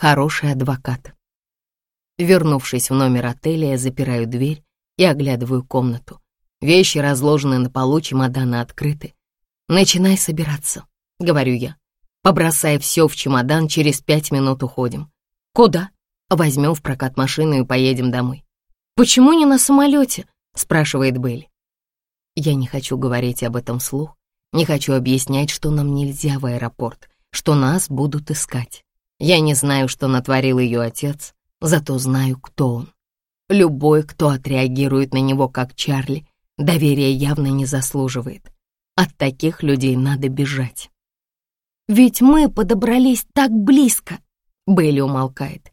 хороший адвокат. Вернувшись в номер отеля, я запираю дверь и оглядываю комнату. Вещи разложены на полу, чемоданы открыты. «Начинай собираться», — говорю я. Побросай все в чемодан, через пять минут уходим. Куда? Возьмем в прокат машину и поедем домой. Почему не на самолете? Спрашивает Белли. Я не хочу говорить об этом вслух, не хочу объяснять, что нам нельзя в аэропорт, что нас будут искать. Я не знаю, что натворил ее отец, зато знаю, кто он. Любой, кто отреагирует на него как Чарли, доверия явно не заслуживает. От таких людей надо бежать. Ведь мы подобрались так близко. Белли умолкает.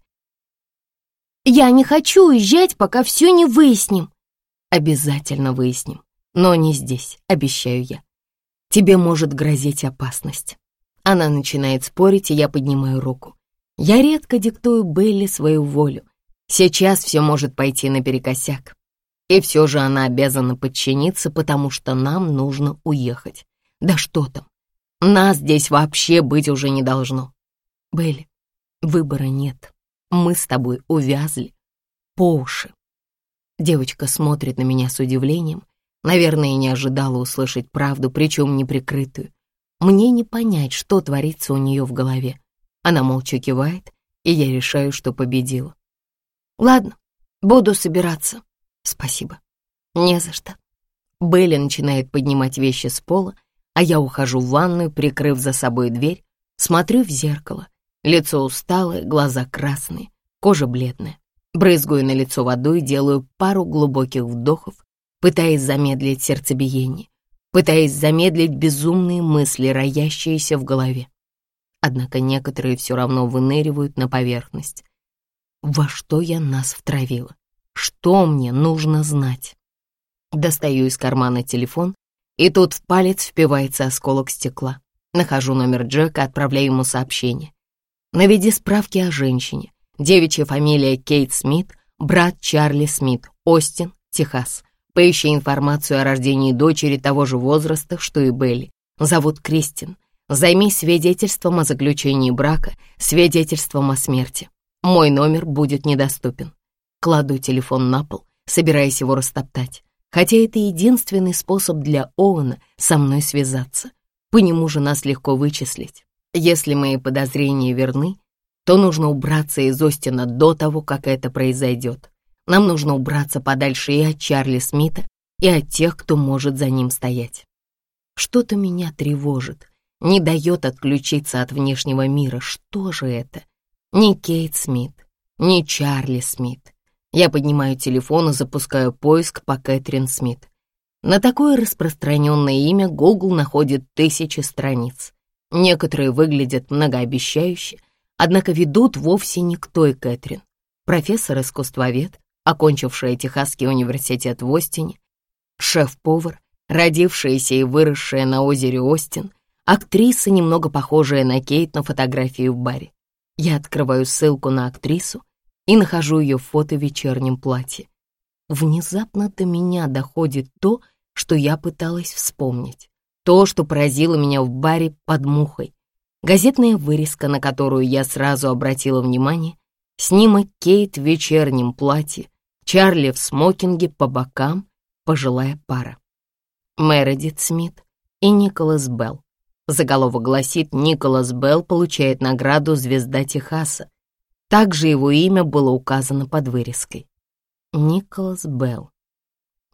Я не хочу уезжать, пока все не выясним. Обязательно выясним, но не здесь, обещаю я. Тебе может грозить опасность. Она начинает спорить, и я поднимаю руку. Я редко диктую Белли свою волю. Сейчас все может пойти наперекосяк. И все же она обязана подчиниться, потому что нам нужно уехать. Да что там, нас здесь вообще быть уже не должно. Белли, выбора нет. Мы с тобой увязли по уши. Девочка смотрит на меня с удивлением. Наверное, не ожидала услышать правду, причем неприкрытую. Мне не понять, что творится у нее в голове. Она молча кивает, и я решаю, что победила. Ладно, буду собираться. Спасибо. Не за что. Белли начинает поднимать вещи с пола, а я ухожу в ванную, прикрыв за собой дверь, смотрю в зеркало. Лицо усталое, глаза красные, кожа бледная. Брызгаю на лицо водой, делаю пару глубоких вдохов, пытаясь замедлить сердцебиение, пытаясь замедлить безумные мысли, роящиеся в голове. Однако некоторые все равно выныривают на поверхность. Во что я нас втравила? Что мне нужно знать? Достаю из кармана телефон и тут в палец впивается осколок стекла. Нахожу номер Джека, отправляю ему сообщение. Наведи справки о женщине. Девичья фамилия Кейт Смит, брат Чарли Смит, Остин, Техас. Поищи информацию о рождении дочери того же возраста, что и Белли. Зовут Кристин. Займись свидетельством о заключении брака, свидетельством о смерти. Мой номер будет недоступен. Кладу телефон на пол, собираясь его растоптать хотя это единственный способ для Оуэна со мной связаться. По нему же нас легко вычислить. Если мои подозрения верны, то нужно убраться из Остина до того, как это произойдет. Нам нужно убраться подальше и от Чарли Смита, и от тех, кто может за ним стоять. Что-то меня тревожит, не дает отключиться от внешнего мира. Что же это? Не Кейт Смит, не Чарли Смит. Я поднимаю телефон и запускаю поиск по Кэтрин Смит. На такое распространенное имя Google находит тысячи страниц. Некоторые выглядят многообещающе, однако ведут вовсе не к той Кэтрин. Профессор-искусствовед, окончившая Техасский университет в Остине, шеф-повар, родившаяся и выросшая на озере Остин, актриса, немного похожая на Кейт на фотографии в баре. Я открываю ссылку на актрису и нахожу ее фото в вечернем платье. Внезапно до меня доходит то, что я пыталась вспомнить. То, что поразило меня в баре под мухой. Газетная вырезка, на которую я сразу обратила внимание, снимок Кейт в вечернем платье, Чарли в смокинге по бокам, пожилая пара. Мередит Смит и Николас Белл. Заголовок гласит «Николас Белл получает награду «Звезда Техаса» Также его имя было указано под вырезкой. Николас Белл.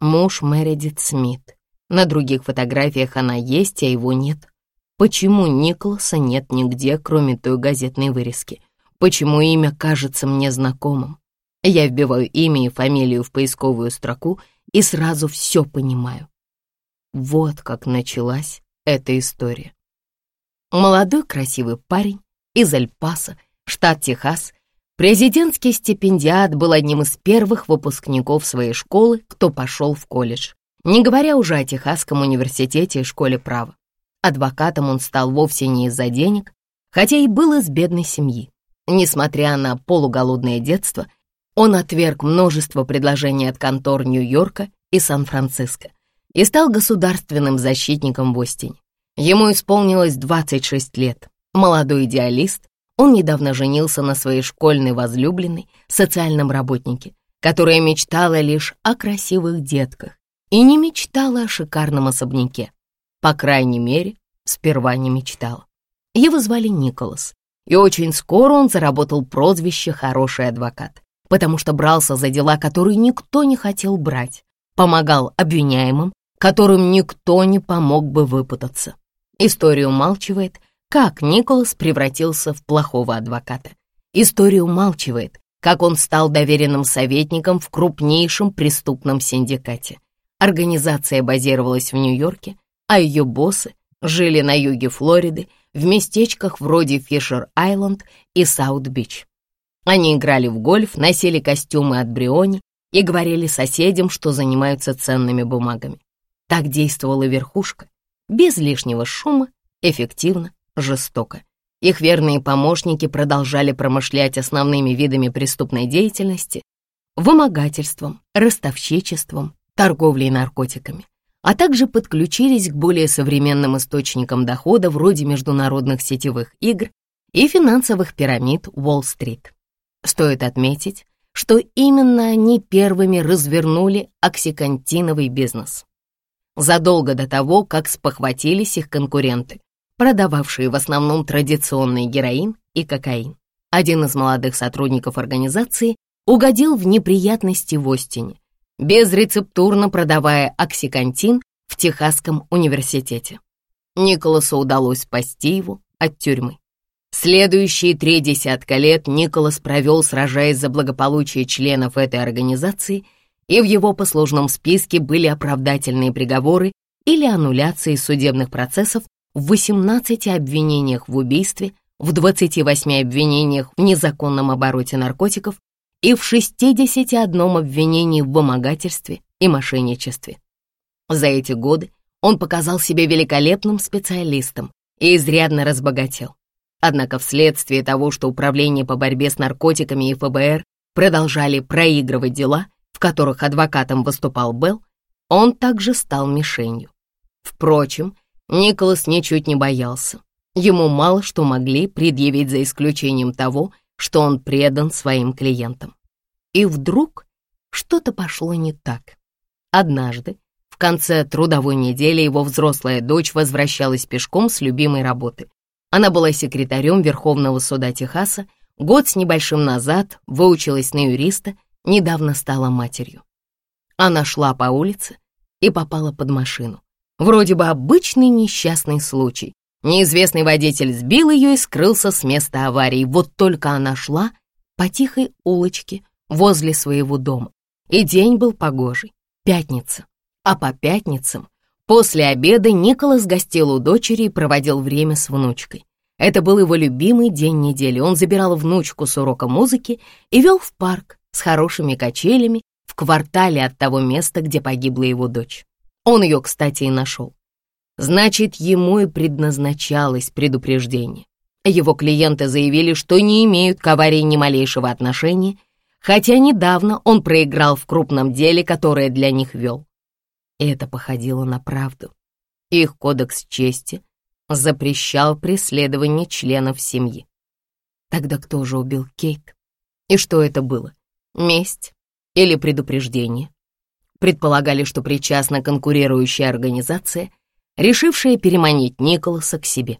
Муж Мередит Смит. На других фотографиях она есть, а его нет. Почему Николаса нет нигде, кроме той газетной вырезки? Почему имя кажется мне знакомым? Я вбиваю имя и фамилию в поисковую строку и сразу все понимаю. Вот как началась эта история. Молодой красивый парень из Эль-Паса, штат Техас, Президентский стипендиат был одним из первых выпускников своей школы, кто пошел в колледж, не говоря уже о Техасском университете и школе права. Адвокатом он стал вовсе не из-за денег, хотя и был из бедной семьи. Несмотря на полуголодное детство, он отверг множество предложений от контор Нью-Йорка и Сан-Франциско и стал государственным защитником в Остине. Ему исполнилось 26 лет. Молодой идеалист, Он недавно женился на своей школьной возлюбленной, социальном работнике, которая мечтала лишь о красивых детках и не мечтала о шикарном особняке. По крайней мере, сперва не мечтала. Его звали Николас, и очень скоро он заработал прозвище «хороший адвокат», потому что брался за дела, которые никто не хотел брать, помогал обвиняемым, которым никто не помог бы выпутаться. История умалчивает, как Николас превратился в плохого адвоката. История умалчивает, как он стал доверенным советником в крупнейшем преступном синдикате. Организация базировалась в Нью-Йорке, а ее боссы жили на юге Флориды, в местечках вроде Фишер-Айленд и Саут-Бич. Они играли в гольф, носили костюмы от Бриони и говорили соседям, что занимаются ценными бумагами. Так действовала верхушка, без лишнего шума, эффективно, жестоко. Их верные помощники продолжали промышлять основными видами преступной деятельности, вымогательством, ростовщичеством, торговлей наркотиками, а также подключились к более современным источникам дохода вроде международных сетевых игр и финансовых пирамид Уолл-стрит. Стоит отметить, что именно они первыми развернули оксикантиновый бизнес. Задолго до того, как спохватились их конкуренты, продававшие в основном традиционный героин и кокаин. Один из молодых сотрудников организации угодил в неприятности в Остине, безрецептурно продавая оксикантин в Техасском университете. Николасу удалось спасти его от тюрьмы. Следующие три десятка лет Николас провел, сражаясь за благополучие членов этой организации, и в его послужном списке были оправдательные приговоры или аннуляции судебных процессов в 18 обвинениях в убийстве, в 28 обвинениях в незаконном обороте наркотиков и в 61 обвинении в вымогательстве и мошенничестве. За эти годы он показал себя великолепным специалистом и изрядно разбогател. Однако вследствие того, что Управление по борьбе с наркотиками и ФБР продолжали проигрывать дела, которых адвокатом выступал Белл, он также стал мишенью. Впрочем, Николас ничуть не боялся. Ему мало что могли предъявить за исключением того, что он предан своим клиентам. И вдруг что-то пошло не так. Однажды, в конце трудовой недели, его взрослая дочь возвращалась пешком с любимой работы. Она была секретарем Верховного суда Техаса, год с небольшим назад выучилась на юриста, недавно стала матерью. Она шла по улице и попала под машину. Вроде бы обычный несчастный случай. Неизвестный водитель сбил ее и скрылся с места аварии. Вот только она шла по тихой улочке возле своего дома. И день был погожий, пятница. А по пятницам, после обеда, Николас гостил у дочери и проводил время с внучкой. Это был его любимый день недели. Он забирал внучку с урока музыки и вел в парк с хорошими качелями в квартале от того места, где погибла его дочь. Он ее, кстати, и нашел. Значит, ему и предназначалось предупреждение. Его клиенты заявили, что не имеют к аварии ни малейшего отношения, хотя недавно он проиграл в крупном деле, которое для них вел. Это походило на правду. Их кодекс чести запрещал преследование членов семьи. Тогда кто же убил Кейт? И что это было? Месть или предупреждение? предполагали, что причастна конкурирующая организация, решившая переманить Николаса к себе.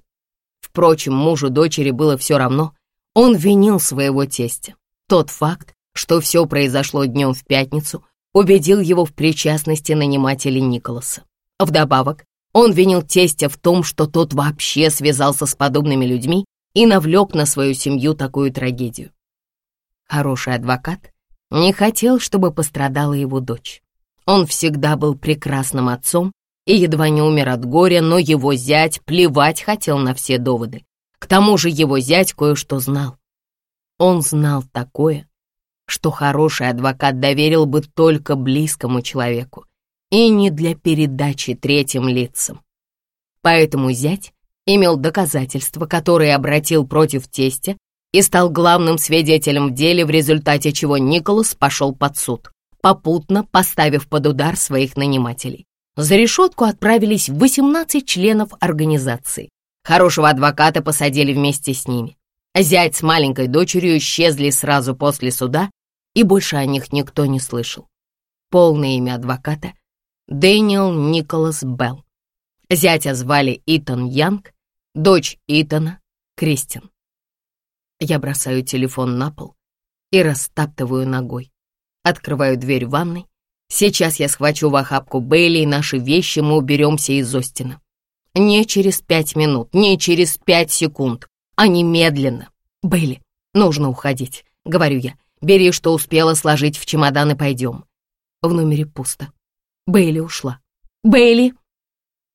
Впрочем, мужу дочери было все равно, он винил своего тестя. Тот факт, что все произошло днем в пятницу, убедил его в причастности нанимателей Николаса. Вдобавок, он винил тестя в том, что тот вообще связался с подобными людьми и навлек на свою семью такую трагедию. Хороший адвокат не хотел, чтобы пострадала его дочь. Он всегда был прекрасным отцом и едва не умер от горя, но его зять плевать хотел на все доводы. К тому же его зять кое-что знал. Он знал такое, что хороший адвокат доверил бы только близкому человеку и не для передачи третьим лицам. Поэтому зять имел доказательства, которые обратил против тестя и стал главным свидетелем в деле, в результате чего Николас пошел под суд попутно поставив под удар своих нанимателей. За решетку отправились 18 членов организации. Хорошего адвоката посадили вместе с ними. Зять с маленькой дочерью исчезли сразу после суда, и больше о них никто не слышал. Полное имя адвоката — Дэниел Николас Белл. Зятя звали Итан Янг, дочь Итана — Кристин. Я бросаю телефон на пол и растаптываю ногой. Открываю дверь ванной. Сейчас я схвачу в охапку Бейли и наши вещи мы уберемся из Остина. Не через пять минут, не через пять секунд, а немедленно. Бейли, нужно уходить, говорю я. Бери, что успела сложить в чемодан и пойдем. В номере пусто. Бейли ушла. Бейли!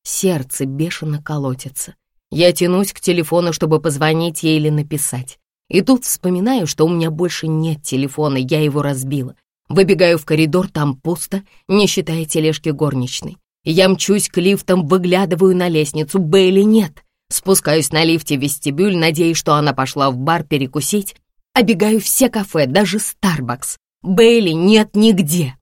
Сердце бешено колотится. Я тянусь к телефону, чтобы позвонить ей или написать. И тут вспоминаю, что у меня больше нет телефона, я его разбила. Выбегаю в коридор, там пусто, не считая тележки горничной. Я мчусь к лифтам, выглядываю на лестницу, Бейли нет. Спускаюсь на лифте в вестибюль, надеясь, что она пошла в бар перекусить. Обегаю все кафе, даже Starbucks. Бейли нет нигде.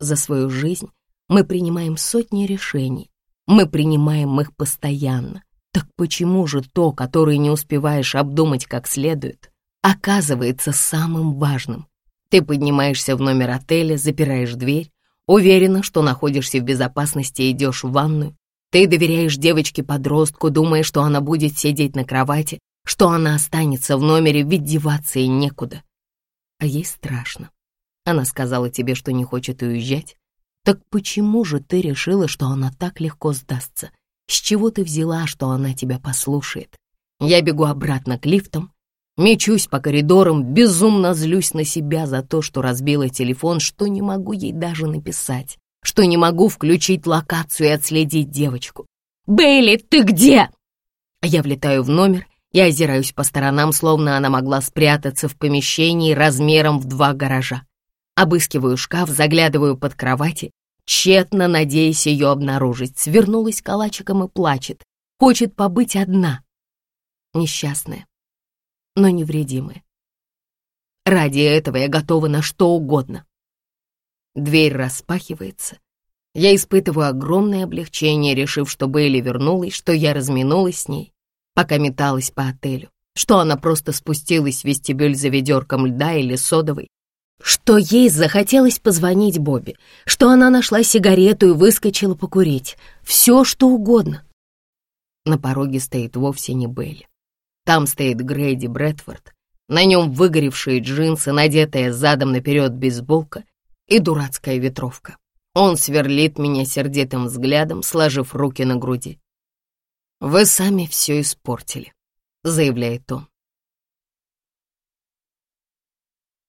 За свою жизнь мы принимаем сотни решений. Мы принимаем их постоянно. Так почему же то, которое не успеваешь обдумать как следует, оказывается самым важным? Ты поднимаешься в номер отеля, запираешь дверь, уверена, что находишься в безопасности идешь в ванную. Ты доверяешь девочке-подростку, думая, что она будет сидеть на кровати, что она останется в номере, ведь деваться ей некуда. А ей страшно. Она сказала тебе, что не хочет уезжать. Так почему же ты решила, что она так легко сдастся? С чего ты взяла, что она тебя послушает? Я бегу обратно к лифтам, мечусь по коридорам, безумно злюсь на себя за то, что разбила телефон, что не могу ей даже написать, что не могу включить локацию и отследить девочку. «Бейли, ты где?» Я влетаю в номер и озираюсь по сторонам, словно она могла спрятаться в помещении размером в два гаража. Обыскиваю шкаф, заглядываю под кровати тщетно надеясь ее обнаружить, свернулась калачиком и плачет, хочет побыть одна. Несчастная, но невредимая. Ради этого я готова на что угодно. Дверь распахивается. Я испытываю огромное облегчение, решив, что Бейли вернулась, что я разминулась с ней, пока металась по отелю, что она просто спустилась в вестибюль за ведерком льда или содовой, что ей захотелось позвонить Бобби, что она нашла сигарету и выскочила покурить. Все, что угодно. На пороге стоит вовсе не Белли. Там стоит Грейди Брэдфорд, на нем выгоревшие джинсы, надетая задом наперед бейсболка и дурацкая ветровка. Он сверлит меня сердитым взглядом, сложив руки на груди. «Вы сами все испортили», — заявляет он.